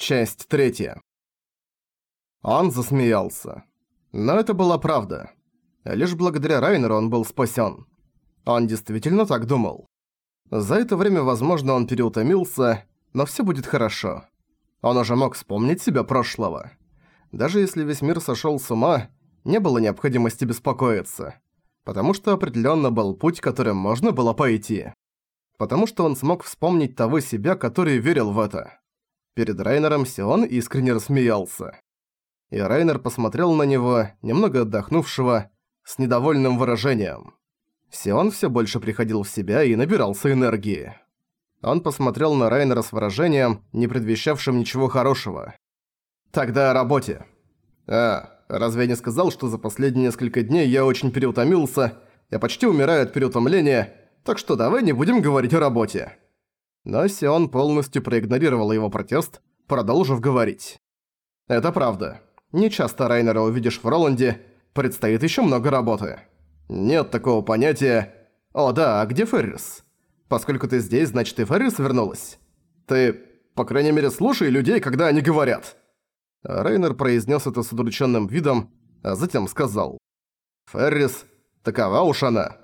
Часть третья. Он засмеялся. Но это была правда. Лишь благодаря Райнеру он был спасен. Он действительно так думал. За это время, возможно, он переутомился, но все будет хорошо. Он уже мог вспомнить себя прошлого. Даже если весь мир сошел с ума, не было необходимости беспокоиться. Потому что определенно был путь, которым можно было пойти. Потому что он смог вспомнить того себя, который верил в это. Перед Райнером Сион искренне рассмеялся. И Райнер посмотрел на него, немного отдохнувшего, с недовольным выражением. Сион все больше приходил в себя и набирался энергии. Он посмотрел на Райнера с выражением, не предвещавшим ничего хорошего. «Тогда о работе. А, разве я не сказал, что за последние несколько дней я очень переутомился, я почти умираю от переутомления, так что давай не будем говорить о работе». Но Сион полностью проигнорировал его протест, продолжив говорить. «Это правда. Не часто Райнера увидишь в Роланде, предстоит еще много работы. Нет такого понятия... О да, а где Феррис? Поскольку ты здесь, значит и Феррис вернулась. Ты, по крайней мере, слушай людей, когда они говорят». Райнер произнес это с удрученным видом, а затем сказал. «Феррис, такова уж она.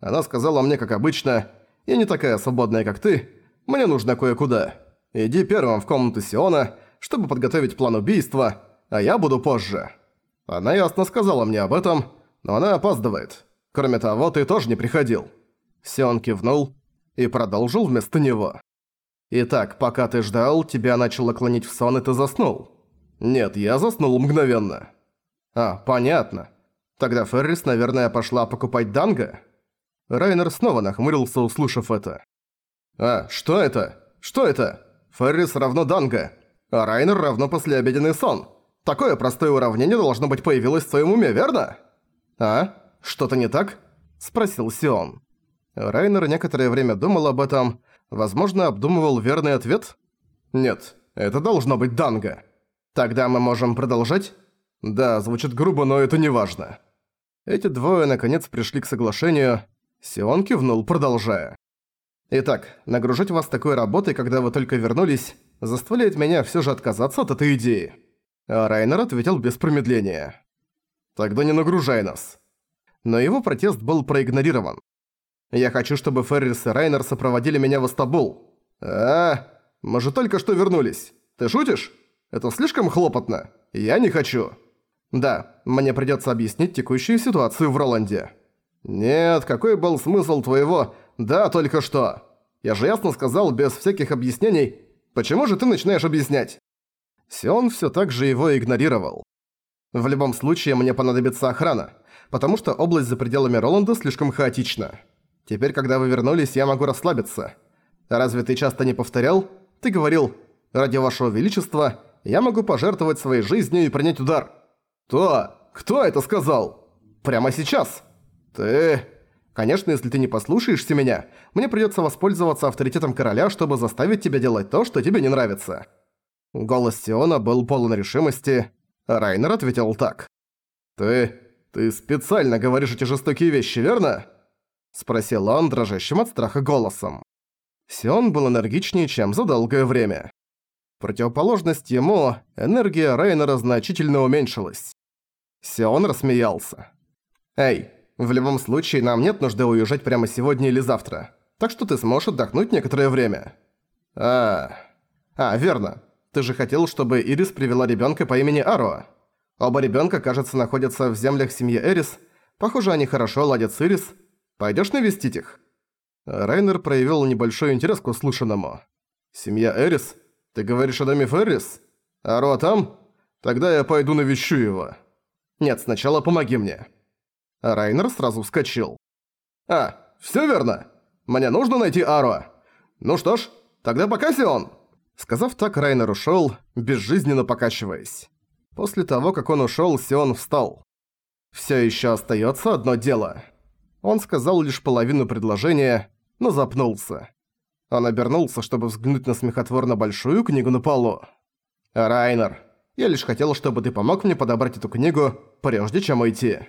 Она сказала мне, как обычно, я не такая свободная, как ты, мне нужно кое-куда. Иди первым в комнату Сиона, чтобы подготовить план убийства, а я буду позже». Она ясно сказала мне об этом, но она опаздывает. Кроме того, ты тоже не приходил». Сион кивнул и продолжил вместо него. «Итак, пока ты ждал, тебя начало клонить в сон, и ты заснул?» «Нет, я заснул мгновенно». «А, понятно. Тогда Феррис, наверное, пошла покупать данго?» Райнер снова нахмурился, услышав это. «А, что это? Что это? Феррис равно Данго, а Райнер равно послеобеденный сон. Такое простое уравнение должно быть появилось в своем уме, верно?» «А? Что-то не так?» – спросил Сион. Райнер некоторое время думал об этом, возможно, обдумывал верный ответ? «Нет, это должно быть Данго. Тогда мы можем продолжать?» «Да, звучит грубо, но это не важно». Эти двое наконец пришли к соглашению. Сион кивнул, продолжая. Итак, нагружать вас такой работой, когда вы только вернулись, заставляет меня все же отказаться от этой идеи. А Райнер ответил без промедления. Тогда не нагружай нас. Но его протест был проигнорирован. Я хочу, чтобы Феррис и Райнер сопроводили меня в Астабул. А, мы же только что вернулись. Ты шутишь? Это слишком хлопотно. Я не хочу. Да, мне придется объяснить текущую ситуацию в Роланде. Нет, какой был смысл твоего «Да, только что. Я же ясно сказал, без всяких объяснений. Почему же ты начинаешь объяснять?» Сион всё так же его игнорировал. «В любом случае, мне понадобится охрана, потому что область за пределами Роланда слишком хаотична. Теперь, когда вы вернулись, я могу расслабиться. Разве ты часто не повторял? Ты говорил, ради вашего величества, я могу пожертвовать своей жизнью и принять удар. То, кто это сказал? Прямо сейчас. Ты... Конечно, если ты не послушаешься меня, мне придётся воспользоваться авторитетом короля, чтобы заставить тебя делать то, что тебе не нравится». Голос Сиона был полон решимости. Райнер ответил так. «Ты... ты специально говоришь эти жестокие вещи, верно?» Спросил он дрожащим от страха голосом. Сион был энергичнее, чем за долгое время. Противоположность ему, энергия Райнера значительно уменьшилась. Сион рассмеялся. «Эй, в любом случае, нам нет нужды уезжать прямо сегодня или завтра. Так что ты сможешь отдохнуть некоторое время. А, а, верно. Ты же хотел, чтобы Ирис привела ребенка по имени Аро. Оба ребенка, кажется, находятся в землях семьи Эрис. Похоже, они хорошо ладят с Ирис. Пойдешь навестить их? Райнер проявил небольшой интерес к услышанному. «Семья Эрис? Ты говоришь о доме Феррис? Аро там? Тогда я пойду навещу его. Нет, сначала помоги мне». Райнер сразу вскочил. «А, всё верно. Мне нужно найти Аро. Ну что ж, тогда пока, Сион!» Сказав так, Райнер ушёл, безжизненно покачиваясь. После того, как он ушёл, Сион встал. «Всё ещё остаётся одно дело». Он сказал лишь половину предложения, но запнулся. Он обернулся, чтобы взглянуть на смехотворно большую книгу на полу. «Райнер, я лишь хотел, чтобы ты помог мне подобрать эту книгу, прежде чем уйти».